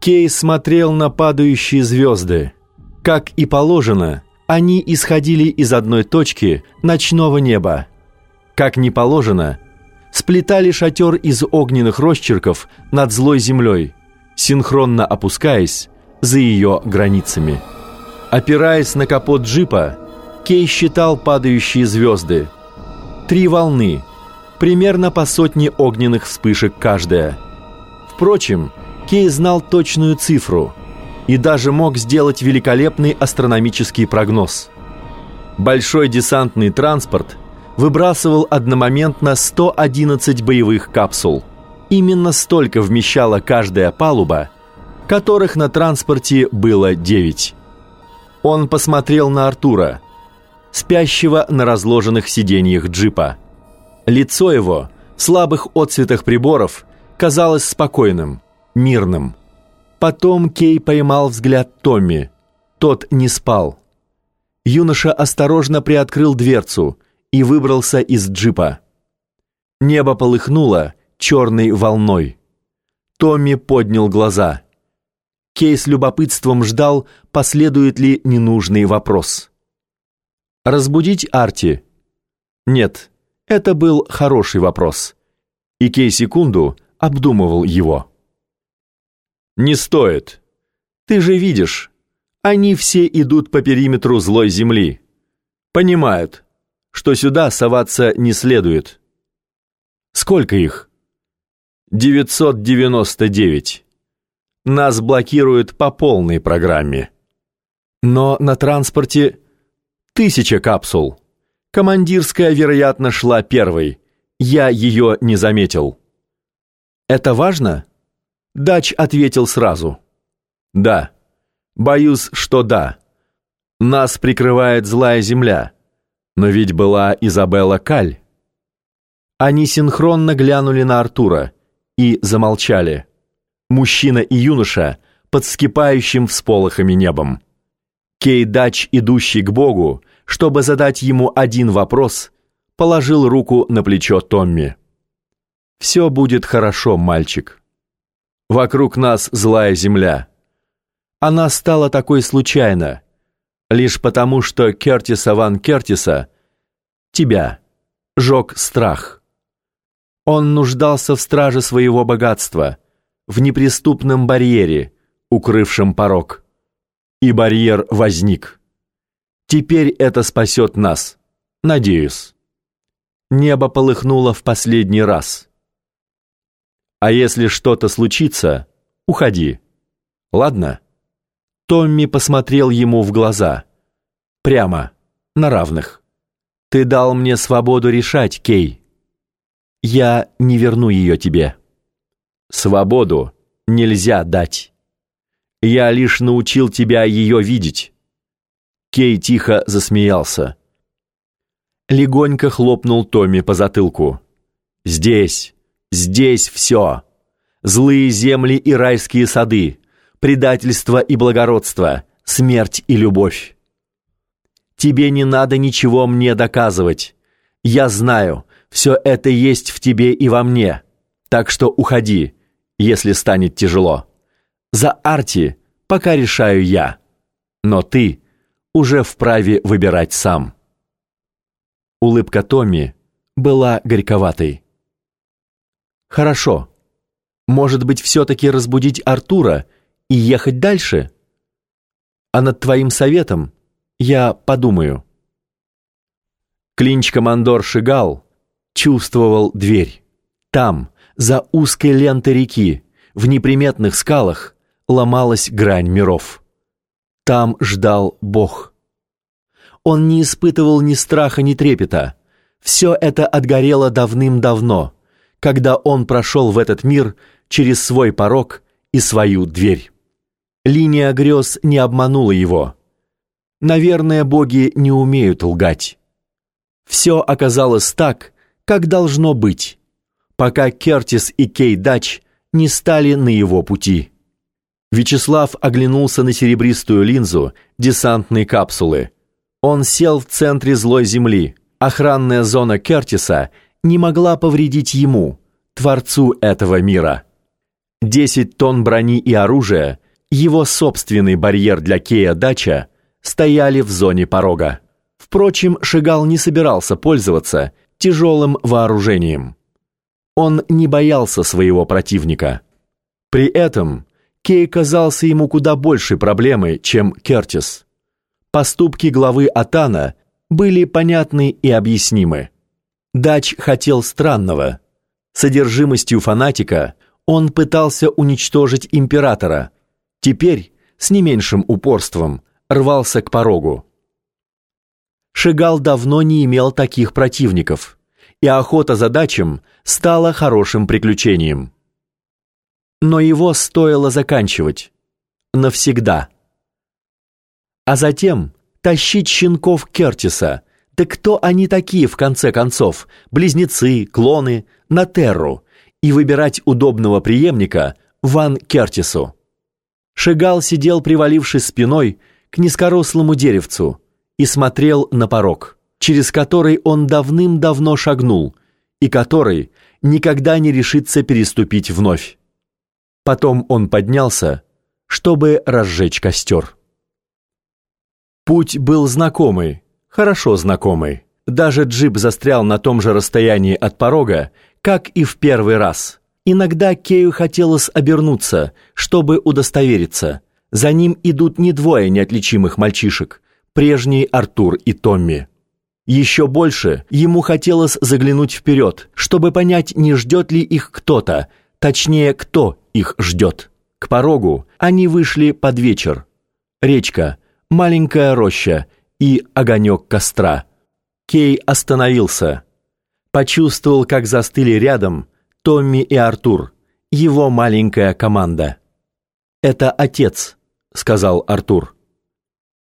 Кей смотрел на падающие звезды. Как и положено, они исходили из одной точки ночного неба. Как не положено, сплетали шатер из огненных росчерков над злой землей, синхронно опускаясь за ее границами. Опираясь на капот джипа, Кей считал падающие звезды. Три волны, примерно по сотне огненных вспышек каждая. Впрочем, Кей знал точную цифру и даже мог сделать великолепный астрономический прогноз. Большой десантный транспорт выбрасывал одномоментно 111 боевых капсул. Именно столько вмещала каждая палуба, которых на транспорте было 9. Он посмотрел на Артура, спящего на разложенных сиденьях джипа. Лицо его в слабых отцветах приборов казалось спокойным, мирным. Потом Кей поймал взгляд Томми. Тот не спал. Юноша осторожно приоткрыл дверцу и выбрался из джипа. Небо полыхнуло черной волной. Томми поднял глаза. Кей с любопытством ждал, последует ли ненужный вопрос. Разбудить Арти? Нет, это был хороший вопрос. И Кей секунду обдумывал его. Не стоит. Ты же видишь, они все идут по периметру злой земли. Понимают, что сюда соваться не следует. Сколько их? 999. Нас блокируют по полной программе. Но на транспорте Тысяча капсул. Командирская, вероятно, шла первой. Я ее не заметил. Это важно? Дач ответил сразу. Да. Боюсь, что да. Нас прикрывает злая земля. Но ведь была Изабелла Каль. Они синхронно глянули на Артура и замолчали. Мужчина и юноша под вскипающим всполохами небом. Кей Дач, идущий к Богу, чтобы задать ему один вопрос, положил руку на плечо Томми. «Все будет хорошо, мальчик. Вокруг нас злая земля. Она стала такой случайно, лишь потому, что Кертиса Ван Кертиса, тебя, жег страх. Он нуждался в страже своего богатства, в неприступном барьере, укрывшем порог» и барьер возник. Теперь это спасет нас, надеюсь. Небо полыхнуло в последний раз. А если что-то случится, уходи. Ладно? Томми посмотрел ему в глаза. Прямо, на равных. Ты дал мне свободу решать, Кей. Я не верну ее тебе. Свободу нельзя дать. Я лишь научил тебя ее видеть». Кей тихо засмеялся. Легонько хлопнул Томми по затылку. «Здесь, здесь все. Злые земли и райские сады, предательство и благородство, смерть и любовь. Тебе не надо ничего мне доказывать. Я знаю, все это есть в тебе и во мне. Так что уходи, если станет тяжело». За Арти пока решаю я, но ты уже вправе выбирать сам. Улыбка Томми была горьковатой. Хорошо. Может быть, все-таки разбудить Артура и ехать дальше? А над твоим советом я подумаю. Клинч-командор Шигал чувствовал дверь. Там, за узкой лентой реки, в неприметных скалах, ломалась грань миров. Там ждал Бог. Он не испытывал ни страха, ни трепета. Все это отгорело давным-давно, когда он прошел в этот мир через свой порог и свою дверь. Линия грез не обманула его. Наверное, боги не умеют лгать. Все оказалось так, как должно быть, пока Кертис и Кей Дач не стали на его пути. Вячеслав оглянулся на серебристую линзу десантной капсулы. Он сел в центре злой земли. Охранная зона Кертиса не могла повредить ему, творцу этого мира. Десять тонн брони и оружия, его собственный барьер для Кея Дача, стояли в зоне порога. Впрочем, Шигал не собирался пользоваться тяжелым вооружением. Он не боялся своего противника. При этом Кей казался ему куда большей проблемой, чем Кертис. Поступки главы Атана были понятны и объяснимы. Дач хотел странного. Содержимостью фанатика он пытался уничтожить императора. Теперь, с не меньшим упорством, рвался к порогу. Шигал давно не имел таких противников, и охота за дачем стала хорошим приключением. Но его стоило заканчивать. Навсегда. А затем тащить щенков Кертиса. Да кто они такие, в конце концов? Близнецы, клоны, на Терру. И выбирать удобного преемника Ван Кертису. Шигал сидел, привалившись спиной к низкорослому деревцу, и смотрел на порог, через который он давным-давно шагнул, и который никогда не решится переступить вновь. Потом он поднялся, чтобы разжечь костер. Путь был знакомый, хорошо знакомый. Даже джип застрял на том же расстоянии от порога, как и в первый раз. Иногда Кею хотелось обернуться, чтобы удостовериться. За ним идут не двое неотличимых мальчишек, прежний Артур и Томми. Еще больше ему хотелось заглянуть вперед, чтобы понять, не ждет ли их кто-то, точнее, кто их ждет. К порогу они вышли под вечер. Речка, маленькая роща и огонек костра. Кей остановился. Почувствовал, как застыли рядом Томми и Артур, его маленькая команда. «Это отец», — сказал Артур.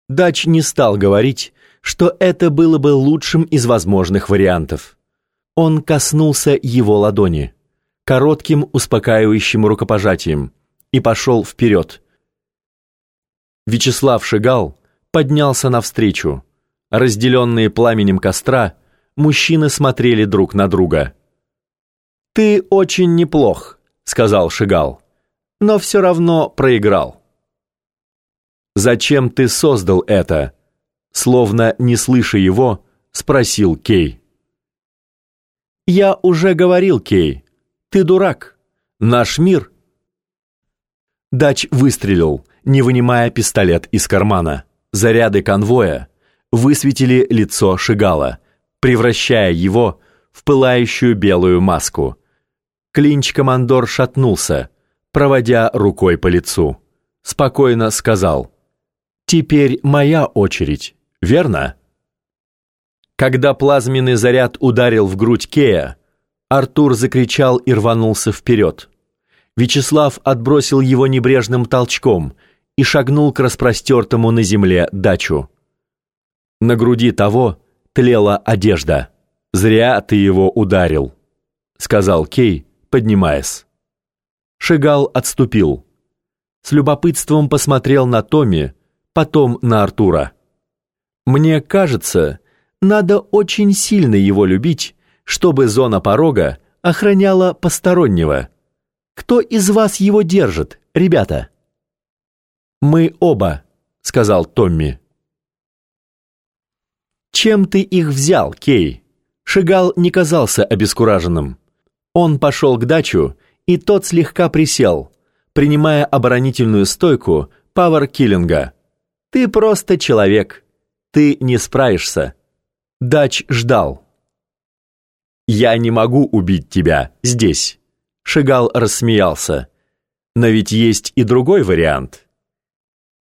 Дач не стал говорить, что это было бы лучшим из возможных вариантов. Он коснулся его ладони, коротким успокаивающим рукопожатием, и пошел вперед. Вячеслав Шигал поднялся навстречу. Разделенные пламенем костра, мужчины смотрели друг на друга. «Ты очень неплох», — сказал Шигал, — «но все равно проиграл». «Зачем ты создал это?» Словно не слыша его, спросил Кей. «Я уже говорил, Кей, ты дурак. Наш мир...» Дач выстрелил, не вынимая пистолет из кармана. Заряды конвоя высветили лицо Шигала, превращая его в пылающую белую маску. Клинч-командор шатнулся, проводя рукой по лицу. Спокойно сказал «Теперь моя очередь, верно?» Когда плазменный заряд ударил в грудь Кея, Артур закричал и рванулся вперед. Вячеслав отбросил его небрежным толчком – и шагнул к распростертому на земле дачу. На груди того тлела одежда. «Зря ты его ударил», — сказал Кей, поднимаясь. Шигал отступил. С любопытством посмотрел на Томи, потом на Артура. «Мне кажется, надо очень сильно его любить, чтобы зона порога охраняла постороннего. Кто из вас его держит, ребята?» «Мы оба», — сказал Томми. «Чем ты их взял, Кей?» Шигал не казался обескураженным. Он пошел к дачу, и тот слегка присел, принимая оборонительную стойку пауэр-киллинга. «Ты просто человек. Ты не справишься». Дач ждал. «Я не могу убить тебя здесь», — Шигал рассмеялся. «Но ведь есть и другой вариант».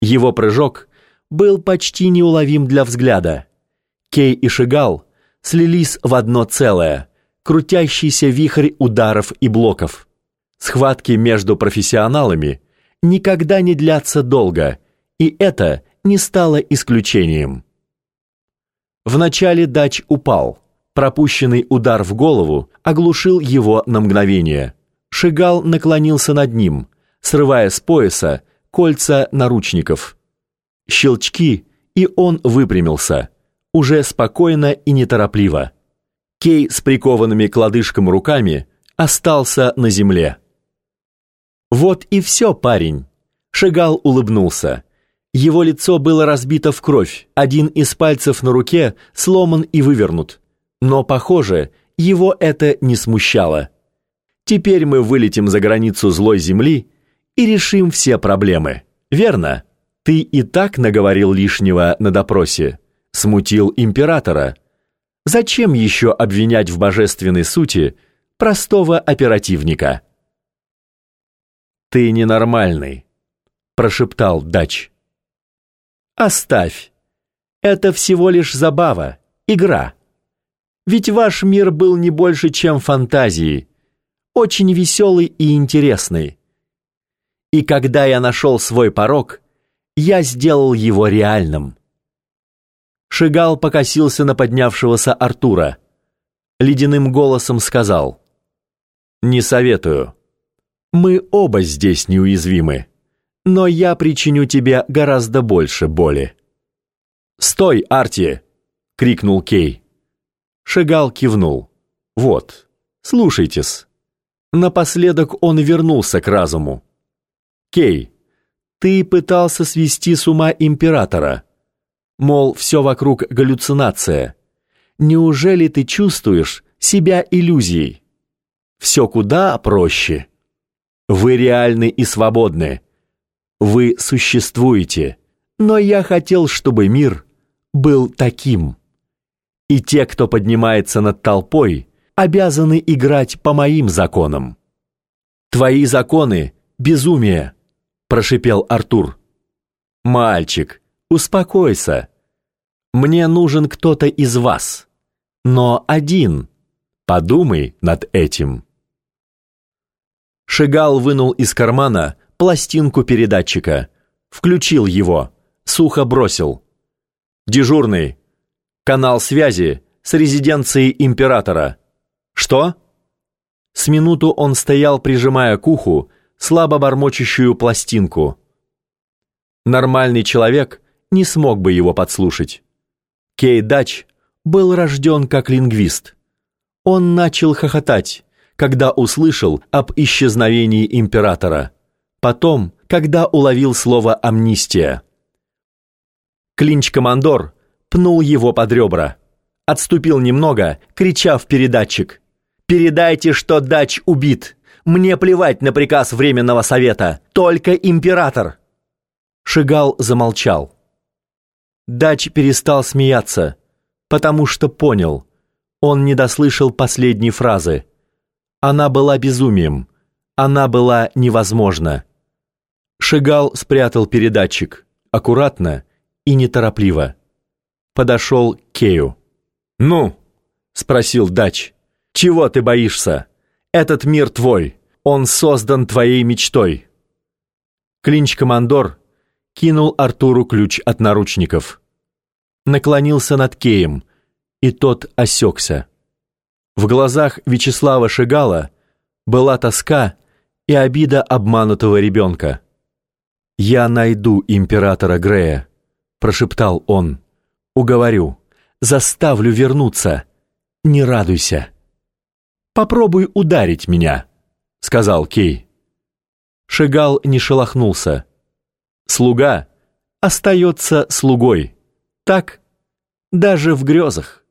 Его прыжок был почти неуловим для взгляда. Кей и Шигал слились в одно целое, крутящийся вихрь ударов и блоков. Схватки между профессионалами никогда не длятся долго, и это не стало исключением. Вначале Дач упал. Пропущенный удар в голову оглушил его на мгновение. Шигал наклонился над ним, срывая с пояса кольца наручников. Щелчки, и он выпрямился, уже спокойно и неторопливо. Кей с прикованными к лодыжкам руками остался на земле. Вот и все, парень. Шагал улыбнулся. Его лицо было разбито в кровь, один из пальцев на руке сломан и вывернут. Но, похоже, его это не смущало. Теперь мы вылетим за границу злой земли и решим все проблемы. Верно? Ты и так наговорил лишнего на допросе, смутил императора. Зачем еще обвинять в божественной сути простого оперативника? Ты ненормальный, прошептал Дач. Оставь. Это всего лишь забава, игра. Ведь ваш мир был не больше, чем фантазии, очень веселый и интересный. И когда я нашел свой порог, я сделал его реальным. Шигал покосился на поднявшегося Артура. Ледяным голосом сказал: "Не советую. Мы оба здесь неуязвимы, но я причиню тебе гораздо больше боли". "Стой, Арти!" крикнул Кей. Шигал кивнул. "Вот, слушайтесь". Напоследок он вернулся к разуму. Кей, ты пытался свести с ума императора. Мол, все вокруг галлюцинация. Неужели ты чувствуешь себя иллюзией? Все куда проще. Вы реальны и свободны. Вы существуете. Но я хотел, чтобы мир был таким. И те, кто поднимается над толпой, обязаны играть по моим законам. Твои законы безумие, прошипел Артур. Мальчик, успокойся. Мне нужен кто-то из вас, но один. Подумай над этим. Шигал вынул из кармана пластинку передатчика, включил его, сухо бросил: "Дежурный, канал связи с резиденцией императора". Что? С минуту он стоял, прижимая к уху слабо бормочущую пластинку. Нормальный человек не смог бы его подслушать. Кей Дач был рожден как лингвист. Он начал хохотать, когда услышал об исчезновении императора. Потом, когда уловил слово амнистия. Клинч-командор пнул его под ребра. Отступил немного, крича в передатчик: Передайте, что Дач убит. Мне плевать на приказ Временного Совета. Только император!» Шигал замолчал. Дач перестал смеяться, потому что понял. Он не дослышал последней фразы. Она была безумием. Она была невозможна. Шигал спрятал передатчик. Аккуратно и неторопливо. Подошел к Кею. «Ну?» — спросил Дач. Чего ты боишься? Этот мир твой. Он создан твоей мечтой. Клинч-командор кинул Артуру ключ от наручников. Наклонился над Кеем, и тот осекся. В глазах Вячеслава Шигала была тоска и обида обманутого ребенка. «Я найду императора Грея», — прошептал он. «Уговорю, заставлю вернуться. Не радуйся». Попробуй ударить меня, сказал Кей. Шигал не шелохнулся. Слуга остается слугой. Так даже в грезах.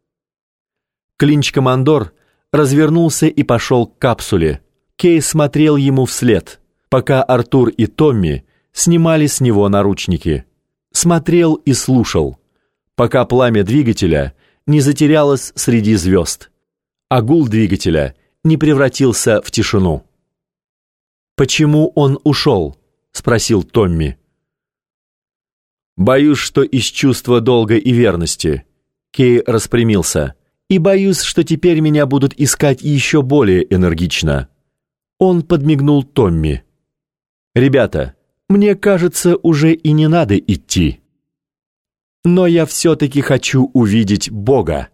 Клинч-командор развернулся и пошел к капсуле. Кей смотрел ему вслед, пока Артур и Томми снимали с него наручники. Смотрел и слушал, пока пламя двигателя не затерялось среди звезд а гул двигателя не превратился в тишину. «Почему он ушел?» — спросил Томми. «Боюсь, что из чувства долга и верности». Кей распрямился. «И боюсь, что теперь меня будут искать еще более энергично». Он подмигнул Томми. «Ребята, мне кажется, уже и не надо идти. Но я все-таки хочу увидеть Бога».